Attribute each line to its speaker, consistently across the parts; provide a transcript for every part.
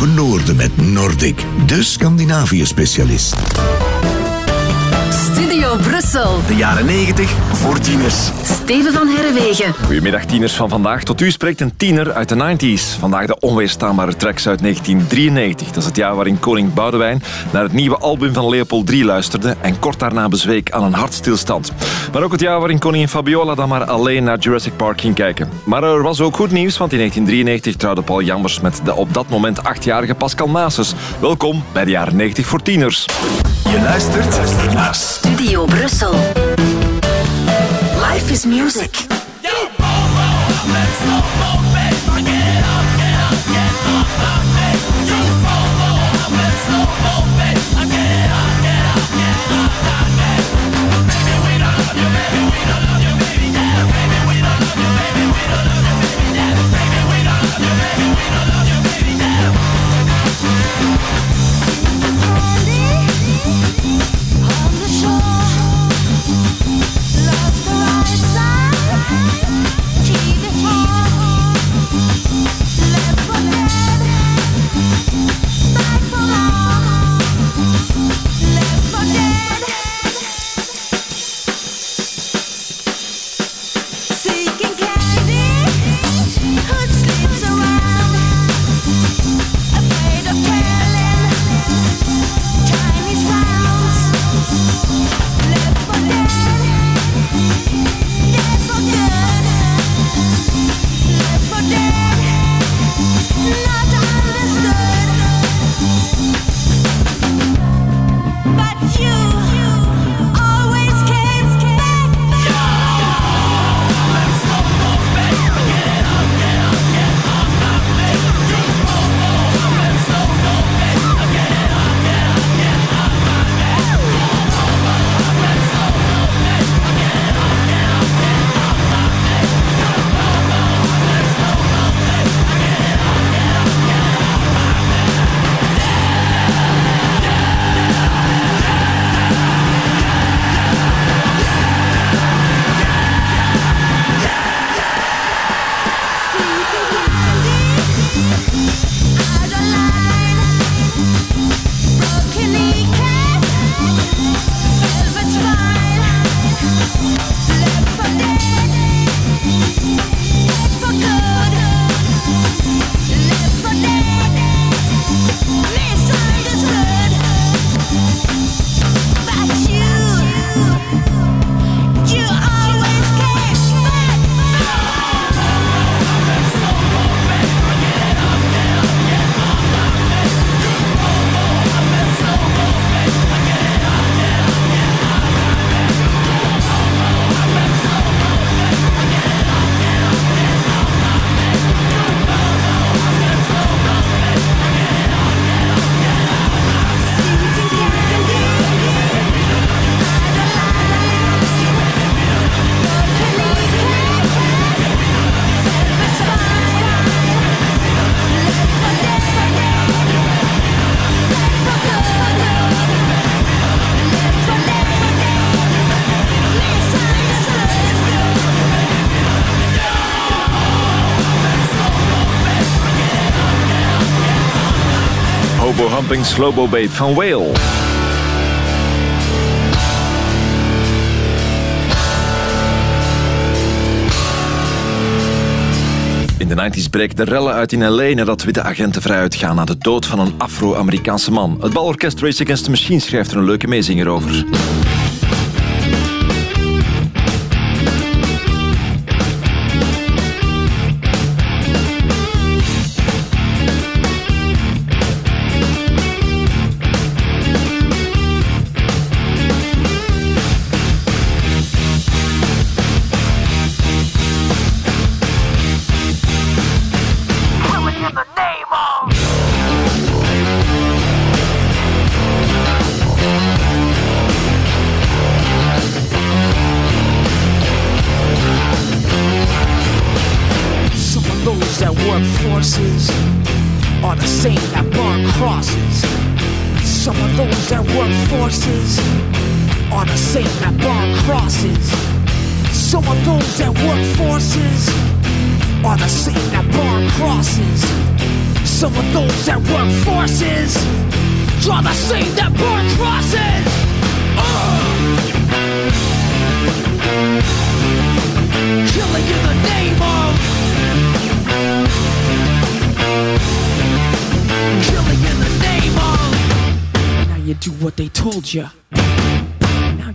Speaker 1: boven Noorden met Nordic, de
Speaker 2: Scandinavië-specialist. Brussel. De jaren 90 voor tieners. Steven van Herrewegen. Goedemiddag tieners van vandaag. Tot u spreekt een tiener uit de 90s. Vandaag de onweerstaanbare tracks uit 1993. Dat is het jaar waarin koning Boudewijn naar het nieuwe album van Leopold III luisterde en kort daarna bezweek aan een hartstilstand. Maar ook het jaar waarin koningin Fabiola dan maar alleen naar Jurassic Park ging kijken. Maar er was ook goed nieuws, want in 1993 trouwde Paul Jammers met de op dat moment achtjarige Pascal Maasens. Welkom bij de jaren 90 voor tieners. Je luistert naar Radio Brussel.
Speaker 3: Life is music. Yo,
Speaker 2: Jumping Slowbo Babe van Whale. In de 90s breekt de rellen uit in L.A. nadat witte agenten vrijuit gaan na de dood van een Afro-Amerikaanse man. Het balorkest Race Against the Machine schrijft er een leuke meezinger over.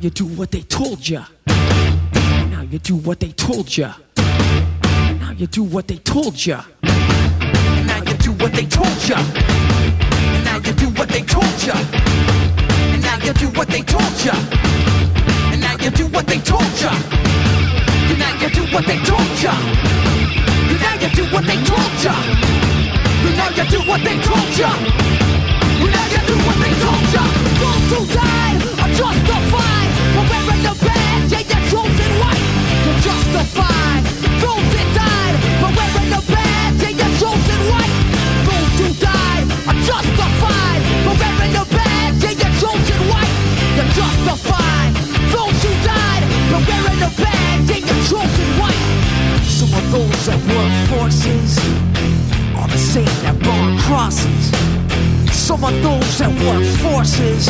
Speaker 4: you do what they told ya. Now you do what they told ya. Now you do what they told ya. Now you do what they told ya. Now you do what they told ya. And now you do what they told ya. And now you do what they told ya. And now you do what they told ya. And now you do what they
Speaker 3: told ya. And now you do what they told ya. And now you do what they told ya. Those who died are justified the bad, chosen white those died. the bad, chosen white. Those who died are justified. the bad, chosen white. justified. Those who died, the
Speaker 4: bad, chosen white. Some of those that work forces are the same that burn crosses. Some of those that work forces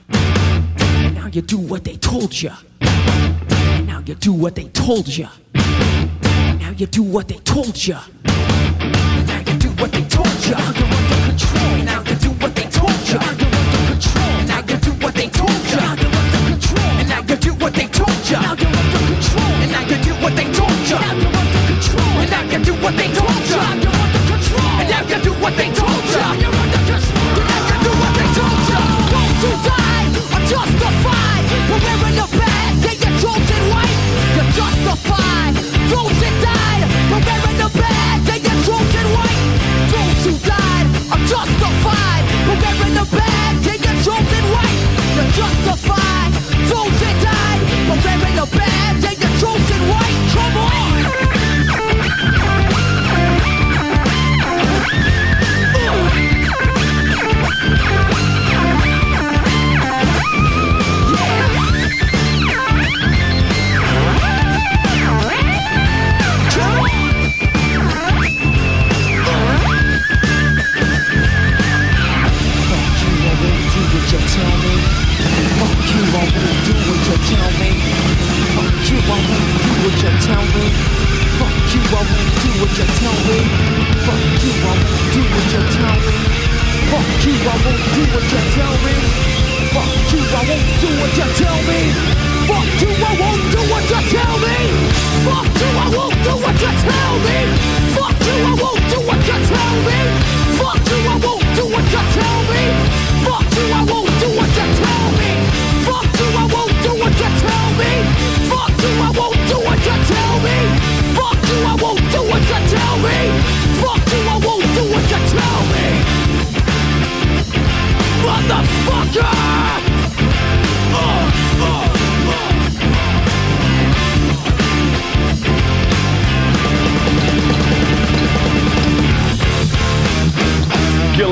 Speaker 4: Now you do what they told you. now you do what they told you. now you do what they told you. now you do what they told you. you under control. now you do what they told you. you under control. now you
Speaker 3: do what they told you. you under control. now you do what they told you.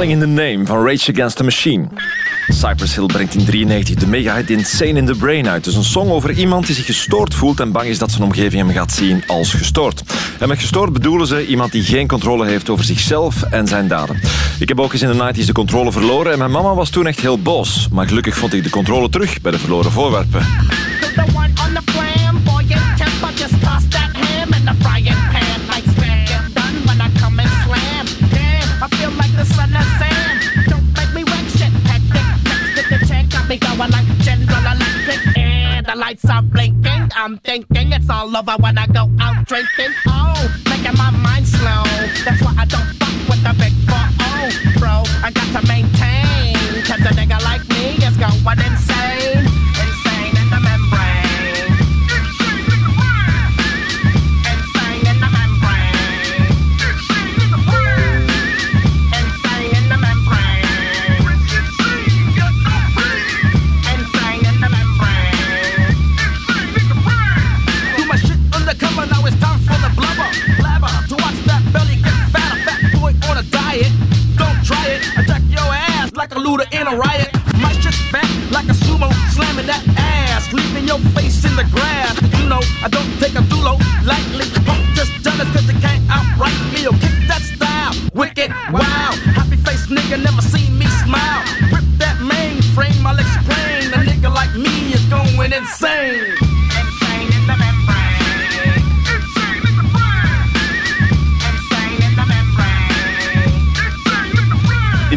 Speaker 2: in the Name van Rage Against the Machine. Cypress Hill brengt in 1993 de mega-hit Insane in the Brain uit. Dus een song over iemand die zich gestoord voelt en bang is dat zijn omgeving hem gaat zien als gestoord. En met gestoord bedoelen ze iemand die geen controle heeft over zichzelf en zijn daden. Ik heb ook eens in de 90's de controle verloren en mijn mama was toen echt heel boos. Maar gelukkig vond ik de controle terug bij de verloren voorwerpen.
Speaker 3: Don't make me shit. Hectic, the check, got me going like General Electric. the lights are blinking. I'm thinking it's all over when I go out drinking. Oh, making my mind slow. That's why I don't fuck with the big four. Oh, bro, I got to maintain. Cause a nigga like me is going insane. Luda in a riot. My chick's back like a sumo, slamming that ass, leaving your face in the grass. You know, I don't take a thulo lightly. Punk just jealous cause they can't outright me or kick that style. Wicked, wow. Happy face nigga never seen me smile. Rip that mainframe, I'll explain. A nigga like me is going insane.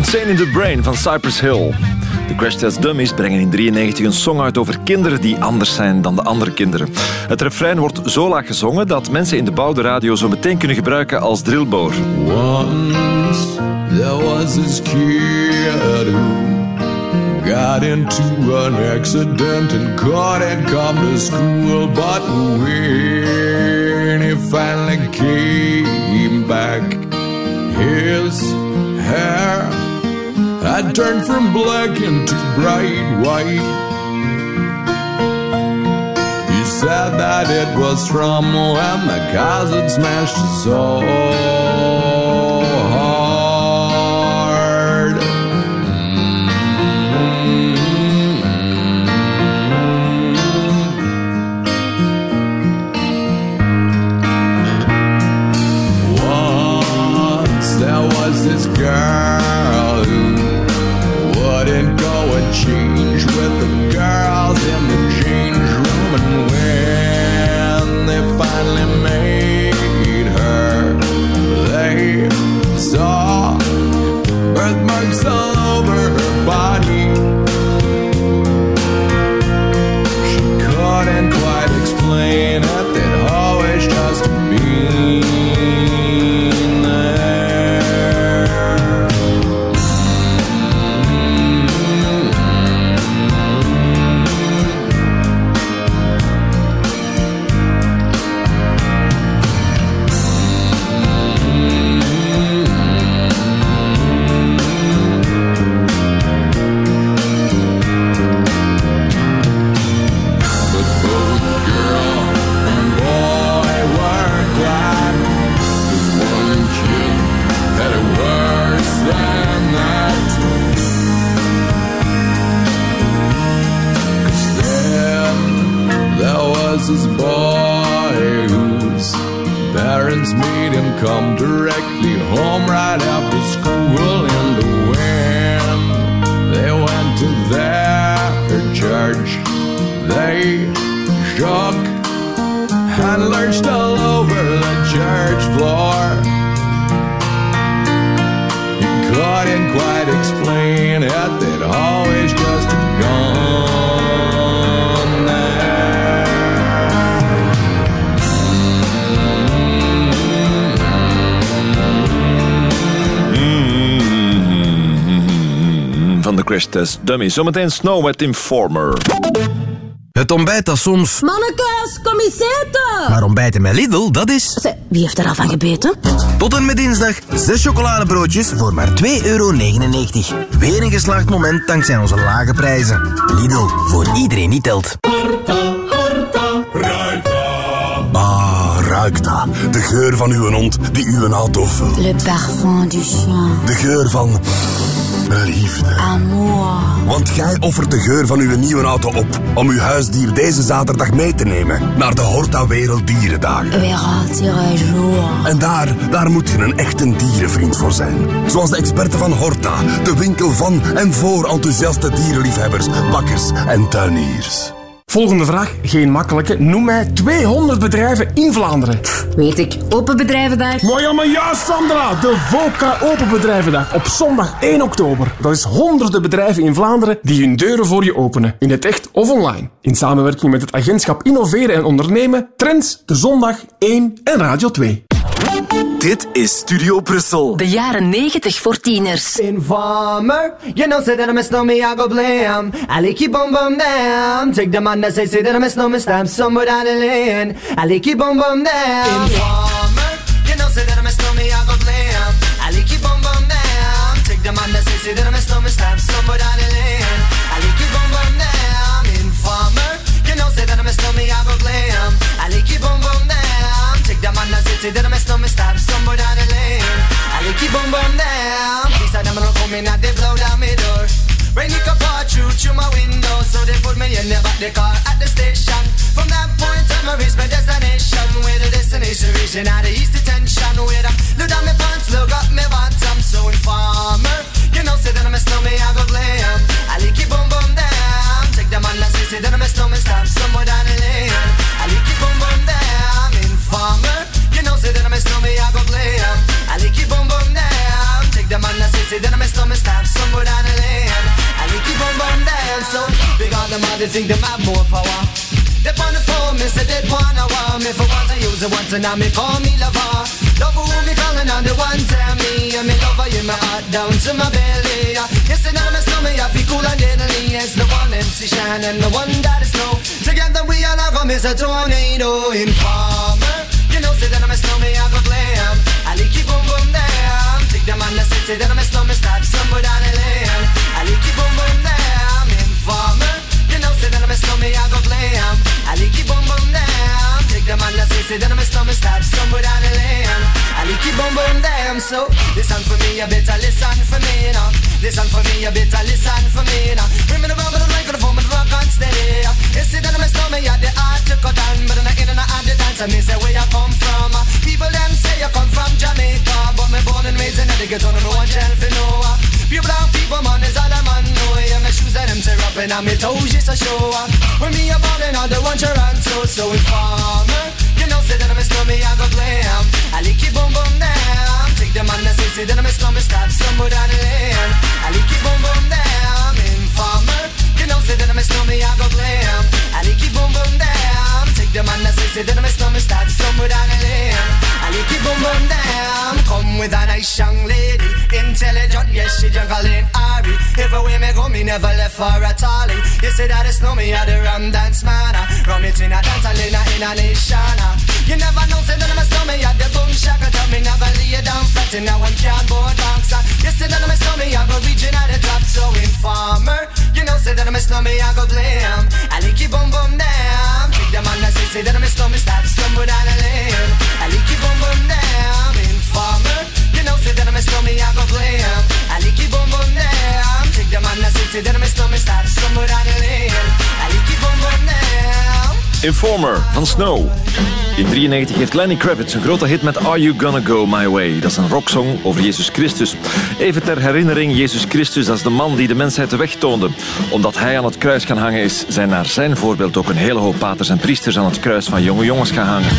Speaker 2: Insane in the Brain van Cypress Hill. De Crash Test Dummies brengen in 1993 een song uit over kinderen die anders zijn dan de andere kinderen. Het refrein wordt zo laag gezongen dat mensen in de bouw de radio zo meteen kunnen gebruiken als drillboor. Once
Speaker 1: there was this kid who got into an accident and couldn't come to school, but when he finally came back, his hair I turned from black into bright white. He said that it was from when the cars had smashed so hard. Mm-hmm. Once there was this girl.
Speaker 2: Test Dummy. Zometeen Snow met Informer. Het ontbijt dat soms...
Speaker 3: Mannekes, kom eens eten! Maar
Speaker 1: ontbijten met Lidl, dat is... wie heeft er al van gebeten? Tot en met dinsdag, zes chocoladebroodjes voor maar 2,99 euro. Weer een geslaagd moment dankzij onze lage prijzen. Lidl, voor iedereen die telt. Harta,
Speaker 3: harta, ruita.
Speaker 1: Ah, ruikt De geur van uw hond die uw auto vult.
Speaker 3: Le parfum du chien.
Speaker 1: De geur van
Speaker 3: liefde. Amour.
Speaker 1: Want jij offert de geur van uw nieuwe auto op om uw huisdier deze zaterdag mee te nemen naar de Horta Werelddierendagen.
Speaker 3: Dierendagen.
Speaker 1: En daar, daar moet je een echte dierenvriend voor zijn. Zoals de experten van Horta, de winkel van en voor enthousiaste dierenliefhebbers, bakkers
Speaker 2: en tuiniers. Volgende vraag, geen makkelijke. Noem mij 200 bedrijven in Vlaanderen. weet ik, Open Bedrijvendag. Mooi allemaal juist, Sandra. De Volka Open Bedrijvendag op zondag 1 oktober. Dat is honderden bedrijven in Vlaanderen die hun deuren voor je openen. In het echt of online. In samenwerking met het agentschap Innoveren en Ondernemen, Trends, De Zondag 1 en Radio 2. Dit is Studio Brussel.
Speaker 5: De jaren 90 voor tieners. Informer, you know, say that I'm miss no me, I go blam. I keep on bum down. Take the man that say, say that I'm miss no me, stamp somewhere down the lane. I keep on bum down. Informer, you know, say that I'm miss no me, I go blam. I keep on bum down. Take the man that say, say that I'm miss no me, stamp somewhere down the lane. I keep on bum down. Informer, you know, say that I'm miss no me, I go blam. I keep on bum Say that I'm a me stop somewhere down the lane. I you keep on bum down. Please, I them not me now. they blow down my door. Rainy, it pour through through my window, so they put me in the back the car at the station. From that point on, I reach my destination. Where the destination region out of east detention. Where I look down my pants, look up my bottom. So informer, you know, say that I'm a snowman, I go glam. I like keep on bum down. Take the man I say, say that I'm a snowman, stop somewhere down the lane. I like keep on bum down miss know me, I go play em. I like it boom boom damn. Take them on the city, then I miss know me stop somewhere down the lane. I like it boom boom damn. So big on them all, they think they have more power. They on the phone, me say they wanna want me for once. I use it once and now me call me lover. Love who me calling on the one tell me, I'm me lover in my heart down to my belly. Yes, and I'm a me, I feel cool and deadly. It's the one MC Shine and the one that is snow. Together we all have a miss a tornado in fire. Sedan med slår med snabb som hvordan jeg ler Jeg liker bomberne, min farme Det nå sedan med slår med jeg går glem Jeg liker bomberne, drikk dem alle Sedan med slår med snabb som hvordan jeg ler Ricky Boom Boom them so Listen for me, you better listen for me now Listen for me, you better listen for me now Bring me the rubber, the mic, the phone, but the rock on steady You see that I'm a stomach, yeah, the hard to cut down But in the in and have the dance, I me say where you come from People them say you come from Jamaica But me born and raised in the ghetto, no one shall know you brown people, man, is all a man know. Yeah, my shoes are them tear up and I'm toes, just I show up. When me a ballin', all the ones you're on, so, so informer. Uh, you know, say that I'm a stormy, I go glam. Um. I lick your boom boom down. Take the man that says, say that I'm a stormy, stop somewhere down the lane. Um. I lick your boom boom down. Informer. You know, say that I'm a stormy, I go glam. Um. I lick your boom boom down. Demand a say, that my stomach starts somewhere down the lane. I like boom boom damn. Come with a nice young lady, intelligent, yes she jungle in Ari. Every way me go, me never left for a tally. You say that it's no me, I the rum dance man. Rum it in a dance, I in a nation. You never know, say that I'm a stomach at the boom shaka. Tell me never lay down flat and now I'm cardboard box. You say that I'm a stomach, I go reaching at the top. So informer, you know, say that I'm a stomach, I go blame. I lick you boom boom down. Kick them on the say, say that I'm a stomach, stop to down a lane. I lick you boom boom down. Informer, you know, say that I'm a stomach, I go blame. I lick you boom boom down. Take them on the say, say that I'm a stomach, stop to down a lane. I lick you boom boom
Speaker 2: down. Informer van Snow. In 1993 heeft Lenny Kravitz een grote hit met Are You Gonna Go My Way. Dat is een rocksong over Jezus Christus. Even ter herinnering, Jezus Christus als is de man die de mensheid de weg toonde. Omdat hij aan het kruis gaan hangen is, zijn naar zijn voorbeeld ook een hele hoop paters en priesters aan het kruis van jonge jongens gaan hangen.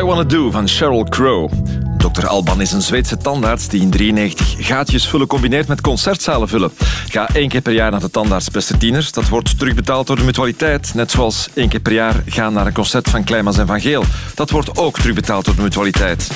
Speaker 2: I Wanna Do van Sheryl Crow. Dr. Alban is een Zweedse tandarts die in 93 gaatjes vullen combineert met concertzalen vullen. Ga één keer per jaar naar de tandarts beste tieners. Dat wordt terugbetaald door de mutualiteit. Net zoals één keer per jaar gaan naar een concert van Kleimans en Van Geel. Dat wordt ook terugbetaald door de mutualiteit.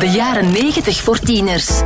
Speaker 2: De jaren 90 voor tieners.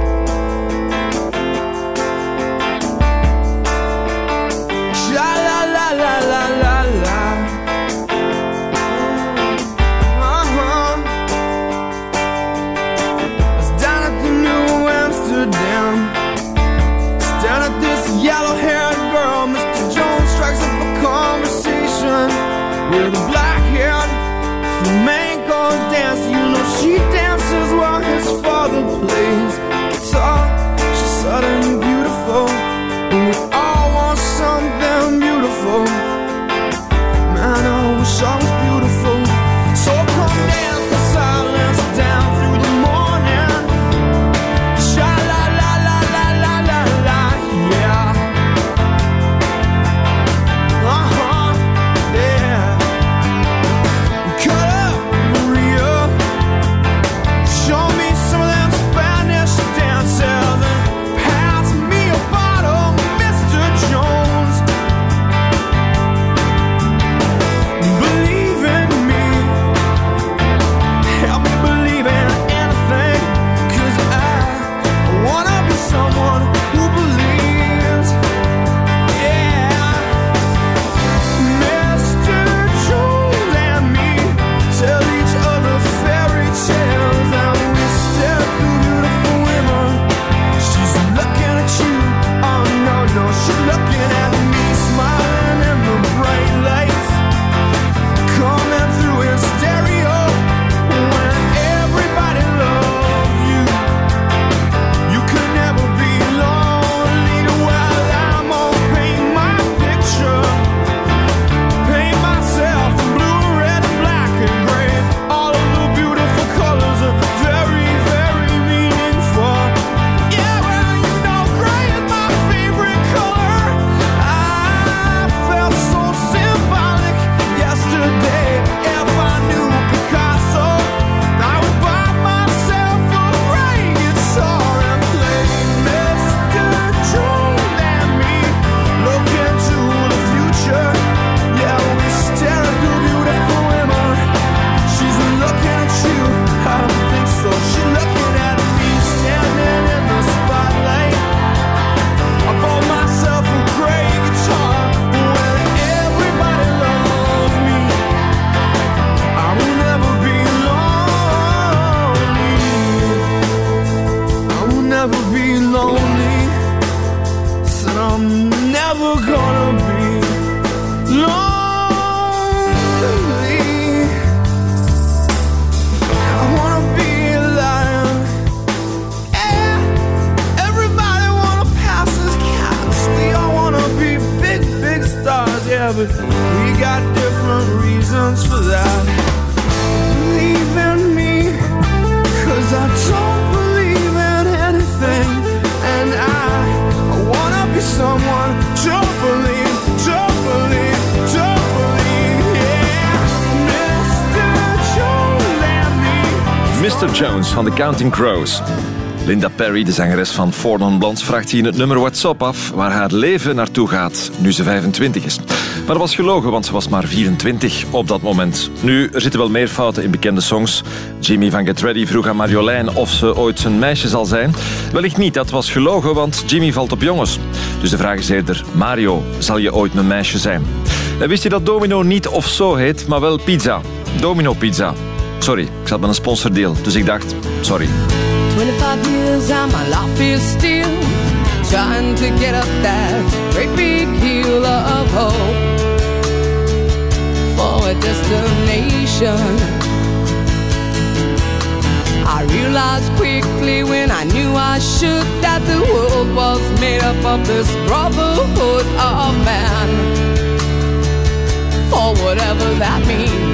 Speaker 2: Jones van de Counting Crows. Linda Perry, de zangeres van Four Non Blondes, vraagt hier in het nummer WhatsApp af waar haar leven naartoe gaat nu ze 25 is. Maar dat was gelogen, want ze was maar 24 op dat moment. Nu, er zitten wel meer fouten in bekende songs. Jimmy van Get Ready vroeg aan Marjolein of ze ooit zijn meisje zal zijn. Wellicht niet, dat was gelogen, want Jimmy valt op jongens. Dus de vraag is eerder, Mario, zal je ooit mijn meisje zijn? En wist je dat Domino niet of zo heet, maar wel pizza? Domino Pizza. Sorry, ik zat met een sponsordeal, dus ik dacht, sorry.
Speaker 4: 25 years and my life is still Trying to get up that great big hill of hope For a destination I realized quickly when I knew I should That the world was made up of this brotherhood of man For whatever that means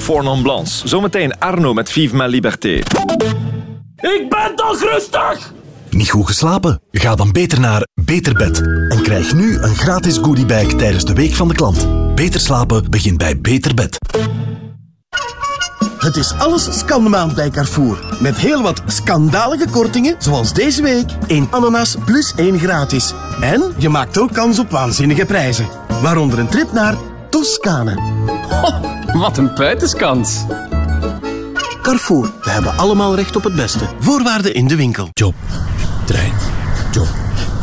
Speaker 2: van Fornon Zometeen Arno met Vive ma Liberté. Ik ben toch rustig! Niet goed geslapen? Ga dan beter naar Beter Bed. En krijg nu een gratis goodiebag tijdens de Week van de Klant. Beter slapen begint bij Beter Bed. Het is alles
Speaker 1: scanmaand bij Carrefour. Met heel wat schandalige kortingen, zoals deze week. 1 ananas plus 1 gratis. En je maakt ook kans op waanzinnige prijzen. Waaronder een trip
Speaker 3: naar Toscane.
Speaker 2: Oh, wat een buitenskans. Carrefour, we hebben allemaal recht op het beste. Voorwaarden in de winkel. Job, trein, job,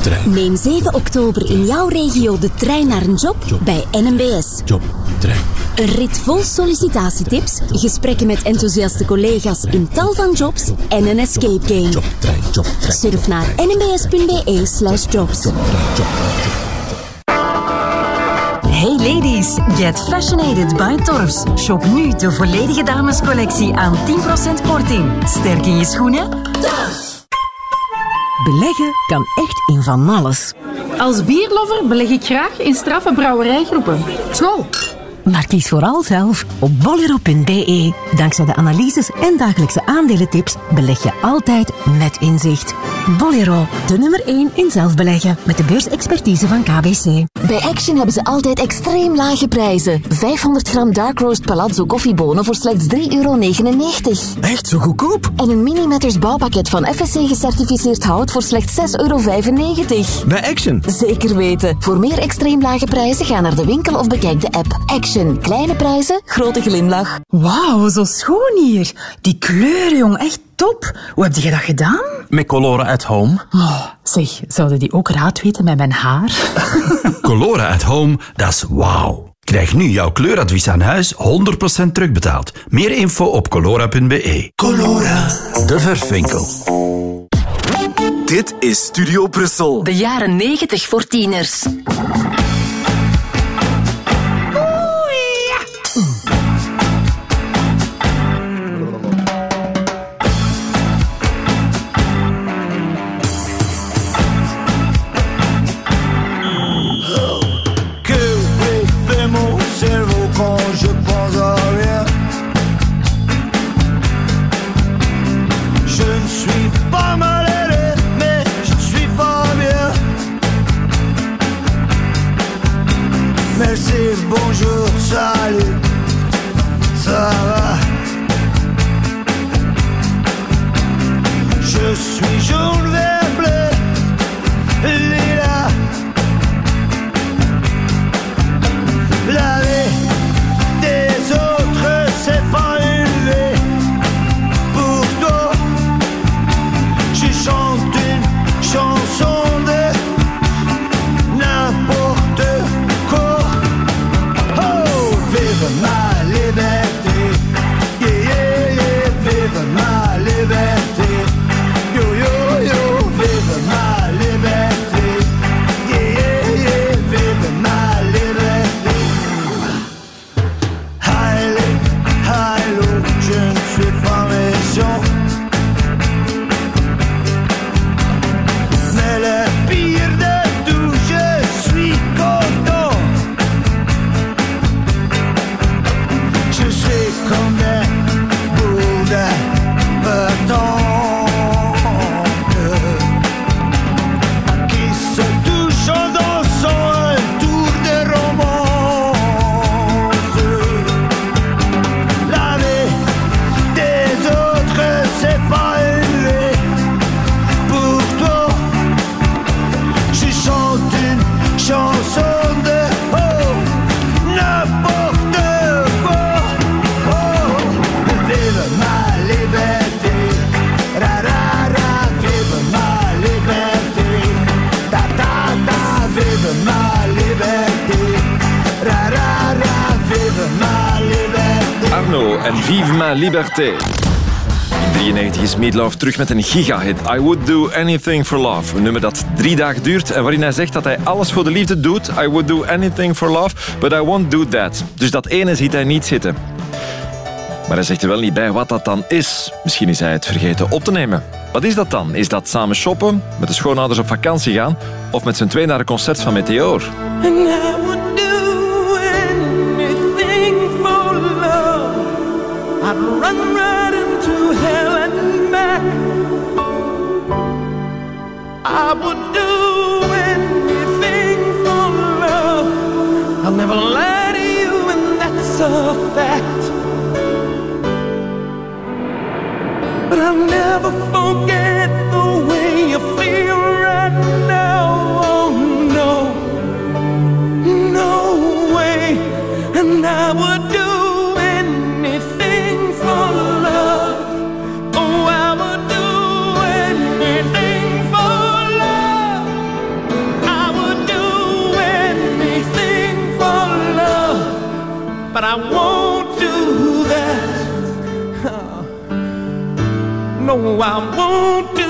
Speaker 2: trein. Neem 7 oktober in jouw regio de trein naar een job, bij
Speaker 4: NMBS. Job, trein. Een rit vol sollicitatietips, gesprekken met enthousiaste collega's in tal van jobs en een escape game. Surf naar nmbs.be slash jobs. Hey
Speaker 2: ladies, get fashionated by Torfs. Shop nu de volledige damescollectie aan 10% korting. Sterk in je schoenen? Torfs! Beleggen kan echt in van alles. Als bierlover beleg ik graag in straffe brouwerijgroepen. School! Maar kies vooral zelf op bolero.be. Dankzij de analyses en dagelijkse aandelentips beleg je altijd met inzicht. Bolero, de nummer 1 in zelfbeleggen. Met de beursexpertise van KBC.
Speaker 4: Bij Action hebben ze altijd extreem lage prijzen. 500 gram Dark Roast Palazzo koffiebonen voor slechts 3,99 euro. Echt zo goedkoop? En een millimeters bouwpakket van FSC gecertificeerd hout voor slechts 6,95 euro. Bij Action? Zeker weten. Voor meer extreem lage prijzen ga naar de winkel of bekijk de app Action. Kleine prijzen, grote glimlach. Wauw, zo schoon hier. Die kleuren, jong. Echt top. Hoe heb je dat gedaan?
Speaker 2: Met Colora at Home. Oh, zeg, zouden die ook raad weten met mijn haar? Colora at Home, dat is wauw. Krijg nu jouw kleuradvies aan huis 100% terugbetaald. Meer info op colora.be. Colora, de verfwinkel. Dit is Studio Brussel. De jaren 90 voor tieners. en Vive ma liberté. In 93 is Meatloaf terug met een gigahit. I Would Do Anything For Love. Een nummer dat drie dagen duurt en waarin hij zegt dat hij alles voor de liefde doet. I would do anything for love, but I won't do that. Dus dat ene ziet hij niet zitten. Maar hij zegt er wel niet bij wat dat dan is. Misschien is hij het vergeten op te nemen. Wat is dat dan? Is dat samen shoppen, met de schoonouders op vakantie gaan of met z'n twee naar een concert van Meteor?
Speaker 3: hell and back. I would do anything for love. I'll never lie to you, and that's a fact. But I'll never forget the way you feel right now. Oh no, no way. And I would do. but I won't do that. No, I won't do that.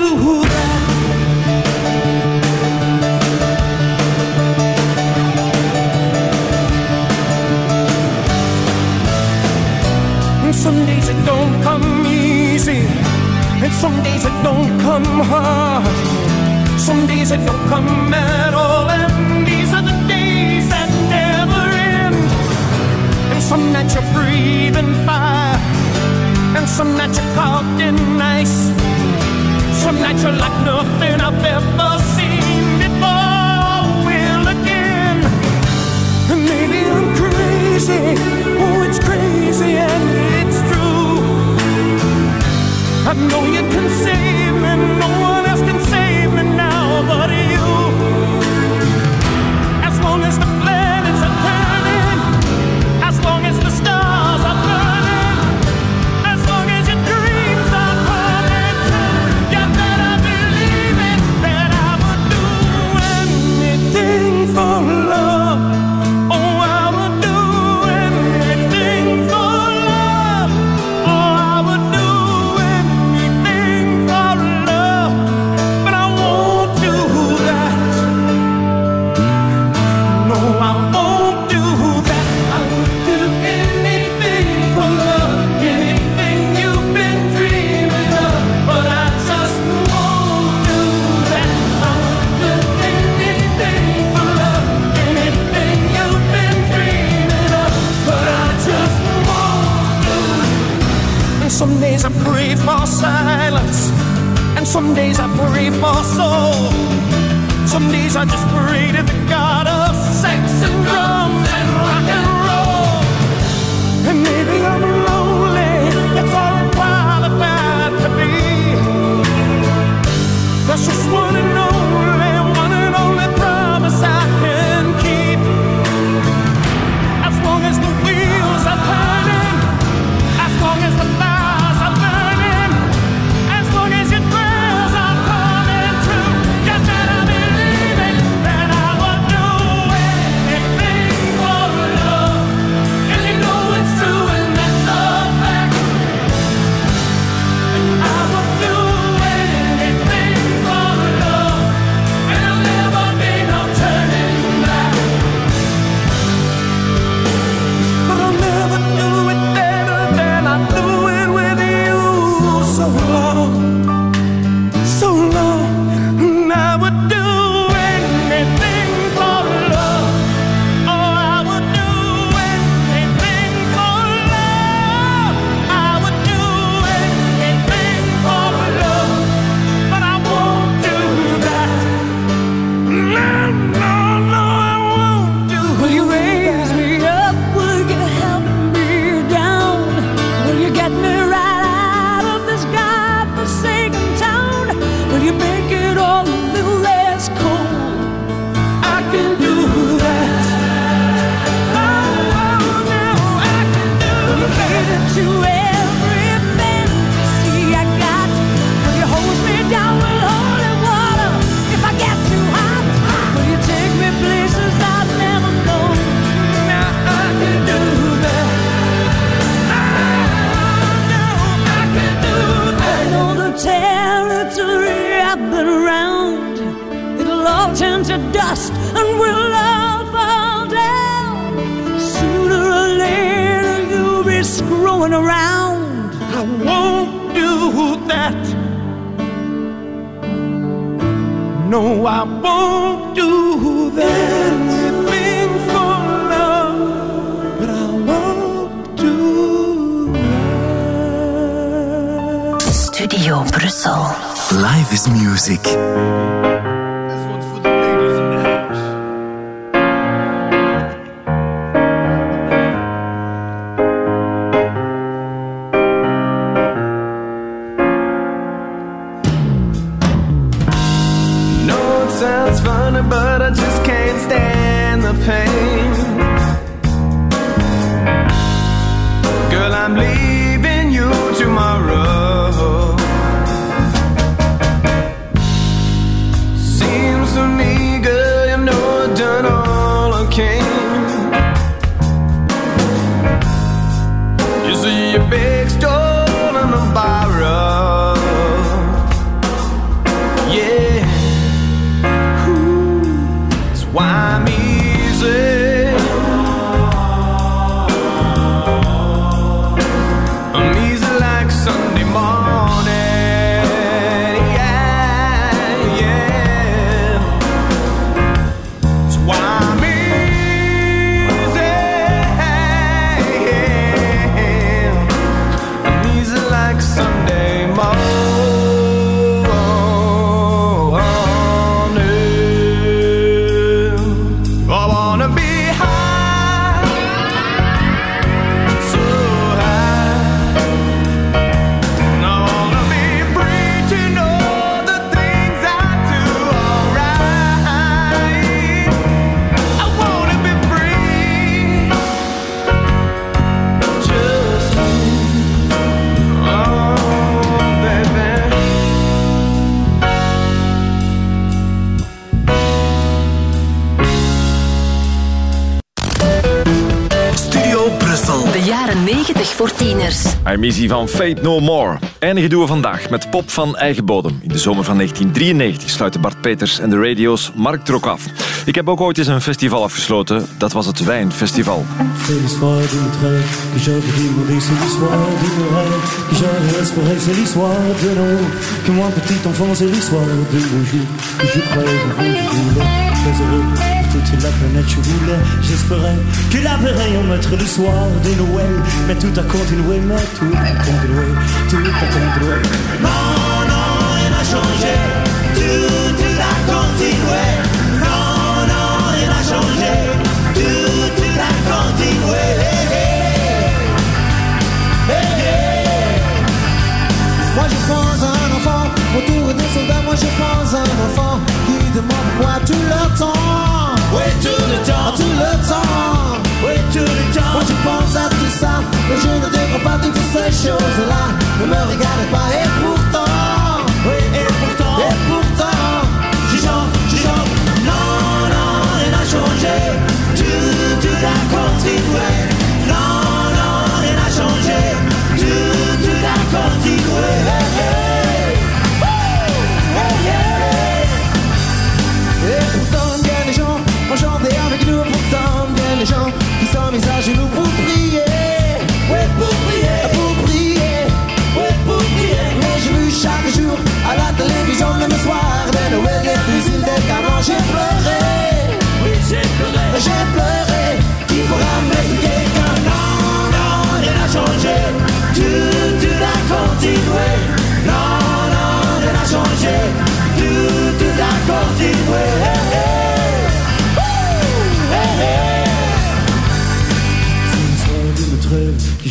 Speaker 3: Some days it don't come easy, and some days it don't come hard. Some days it don't come at all. Some that you're breathing fire, and some that you're caught in ice. Some that you're like nothing I've ever seen before. Will again, and maybe I'm crazy. Oh, it's crazy and it's true. I know you can save me, no one. Some days I pray for soul. Some days I just pray been around. It'll all turn to dust and we'll all fall down. Sooner or later, you'll be screwing around. I won't do that. No, I won't do that. Studio Brussel.
Speaker 2: Life is music. Emissie van Fate No More. Eindigen doen we vandaag met pop van eigen bodem. In de zomer van 1993 sluiten Bart Peters en de radio's Mark Trok af. Ik heb ook ooit eens een festival afgesloten. Dat was het Wijnfestival.
Speaker 3: toute la planète je voulais J'espérais que la verrait en maître le soir de Noël Mais tout a continué, mais tout a continué, tout a continué Non, non, rien n'a changé, tout, tout a continué Non, non, rien n'a changé,
Speaker 5: tout, tout a continué hey, Moi je pense à un enfant autour des soldats, moi je pense à un enfant qui demande
Speaker 3: pourquoi tout leur temps Wait to the tout le temps. Wait to Moi je pense à tout ça, mais je ne devrais pas toutes ces choses-là. Ne me regarde pas et pourtant.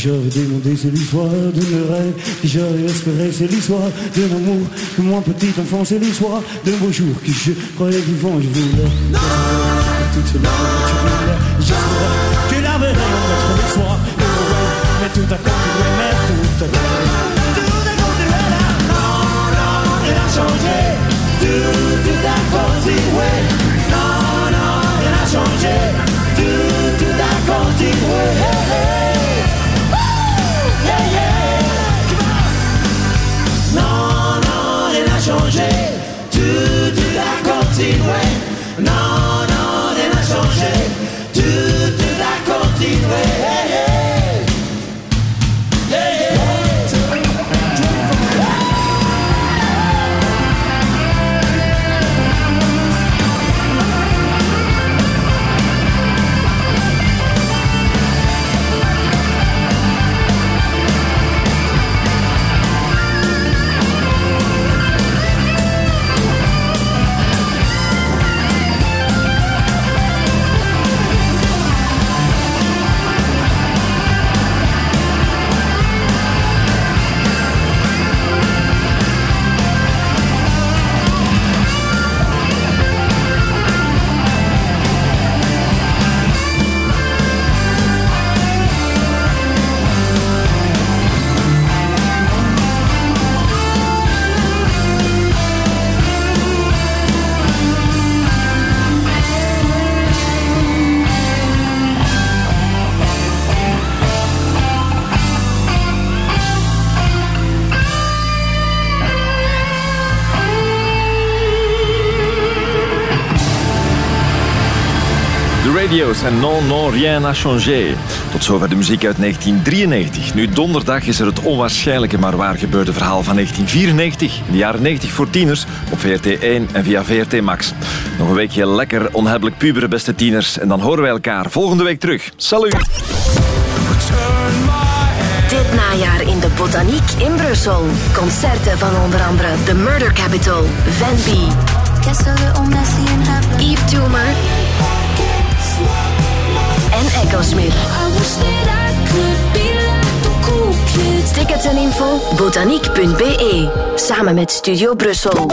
Speaker 3: J'avais demandé c'est l'histoire d'une rêve que j'avais espéré, c'est l'histoire d'un amour que moi petit enfant c'est l'histoire de beau jours que je croyais vivant, je voulais. Non, tout cela je voulais, j'espérais que la verrai notre histoire. Mais tout à continué, mais tout à tout a continué Non, non, rien n'a changé, tout, tout a continué. Non, non, rien n'a changé, tout, tout a continué. tout, tout continuer.
Speaker 2: Radio's en Non, non, rien a changé. Tot zover de muziek uit 1993. Nu donderdag is er het onwaarschijnlijke maar waar gebeurde verhaal van 1994. In de jaren 90 voor tieners op VRT 1 en via VRT Max. Nog een weekje lekker onhebbelijk puberen beste tieners. En dan horen wij elkaar volgende week terug. Salut!
Speaker 4: Dit najaar in de Botaniek in Brussel. Concerten van onder andere The Murder Capital, Van B.
Speaker 3: Eve Toomer en Echo Smith. Tickets en info botaniek.be samen met Studio Brussel.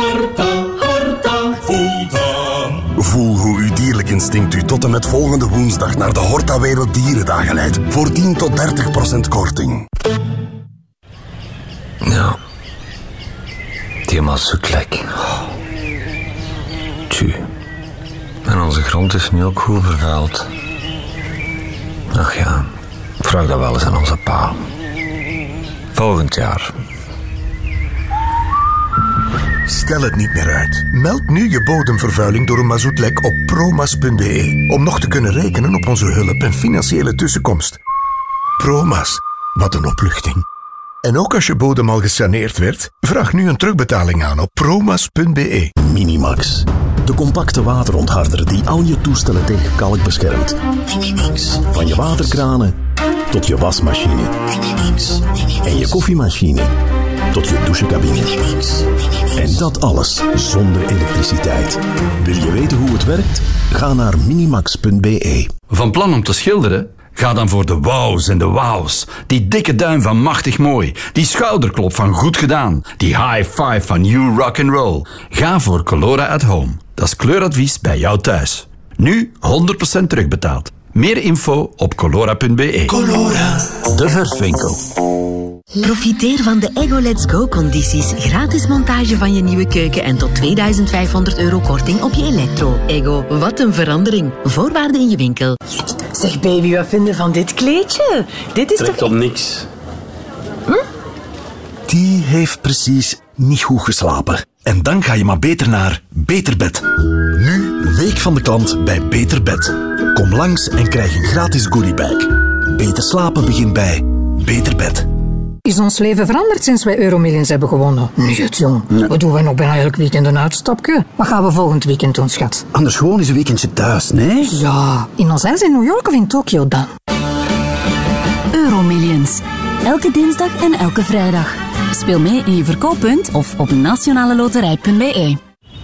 Speaker 3: Horta, horta, voel
Speaker 1: hoe uw dierlijk instinct u tot en met volgende woensdag naar de Horta Wereld Dierendagen leidt. Voor 10 tot 30 korting.
Speaker 3: Nou, die man zoekt
Speaker 2: en onze grond is nu ook goed vervuild. Ach ja, vraag dat wel eens aan onze paal. Volgend jaar. Stel het niet meer uit. Meld nu je
Speaker 1: bodemvervuiling door een mazoetlek op promas.be om nog te kunnen rekenen op onze hulp en
Speaker 2: financiële tussenkomst. Promas, wat een opluchting. En ook als je bodem al gesaneerd werd, vraag nu een terugbetaling aan op promas.be. Minimax. De compacte waterontharder die al je toestellen tegen kalk beschermt. Van je waterkranen tot je wasmachine. En je koffiemachine tot je douchecabine. En dat alles zonder elektriciteit. Wil je weten hoe het werkt? Ga naar minimax.be. Van plan om te schilderen? Ga dan voor de wows en de wows. Die dikke duim van machtig mooi. Die schouderklop van goed gedaan. Die high five van you rock and roll. Ga voor Colora at Home. Dat is kleuradvies bij jou thuis. Nu 100% terugbetaald. Meer info
Speaker 1: op colora.be. Colora, de verfwinkel.
Speaker 2: Profiteer van de Ego Let's Go condities. Gratis montage van je nieuwe keuken en tot 2500 euro korting op je elektro. Ego, wat een verandering. Voorwaarden in je winkel. Zeg baby, wat vinden van dit kleedje? Dit is Trekt toch... op niks. Hm? Die heeft precies niet goed geslapen. En dan ga je maar beter naar Beter Bed. Nu, Week van de Klant bij Beter Bed. Kom langs en krijg een gratis goodiebag. Beter slapen begint bij Beter Bed. Is ons leven veranderd
Speaker 1: sinds wij Euromillions hebben gewonnen? Niet, jong. Nee. We doen we nog bijna elk weekend een uitstapje. Wat gaan we volgend
Speaker 2: weekend doen, schat? Anders gewoon eens een weekendje thuis, nee? Ja,
Speaker 4: in ons huis in New York of in Tokio
Speaker 2: dan. Euromillions. Elke dinsdag en elke vrijdag. Speel mee in je verkooppunt of op nationaleloterij.be.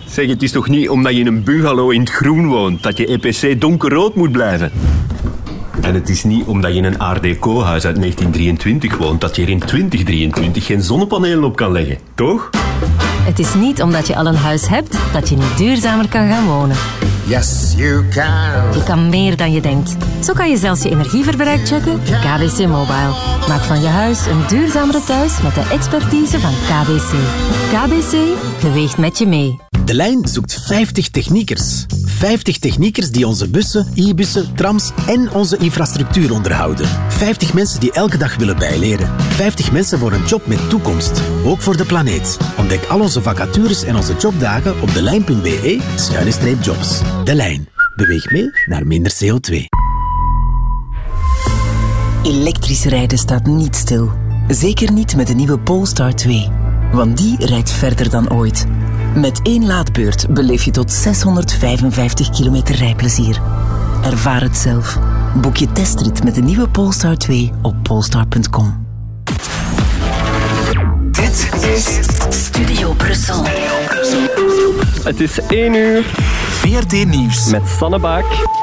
Speaker 2: Zeg, het is toch niet omdat je in een bungalow in het groen woont dat je EPC donkerrood moet blijven? En het is niet omdat je in een Art huis uit 1923 woont dat je er in 2023 geen zonnepanelen op kan leggen, toch? Het is niet omdat je al een huis hebt dat je niet duurzamer kan gaan wonen. Yes, you can. Je kan meer dan je denkt. Zo kan je zelfs je energieverbruik checken. KBC Mobile. Maak van je huis een duurzamere thuis met de expertise van KBC. KBC beweegt met je mee. De lijn zoekt 50 techniekers. 50 techniekers die onze bussen, e-bussen, trams en onze infrastructuur onderhouden. 50 mensen die elke dag willen bijleren. 50 mensen voor een job met toekomst. Ook voor de planeet. Ontdek al onze vacatures en onze jobdagen op
Speaker 3: delijn.be-jobs. De Lijn. Beweeg mee naar minder CO2.
Speaker 2: Elektrisch rijden staat niet stil. Zeker niet met de nieuwe Polestar 2. Want die rijdt verder dan ooit met één laadbeurt beleef je tot 655 kilometer rijplezier. Ervaar het zelf. Boek je testrit met de nieuwe Polestar 2 op polestar.com. Dit is Studio Brussel. Het is 1 uur. VRT Nieuws. Met Sanne Baak.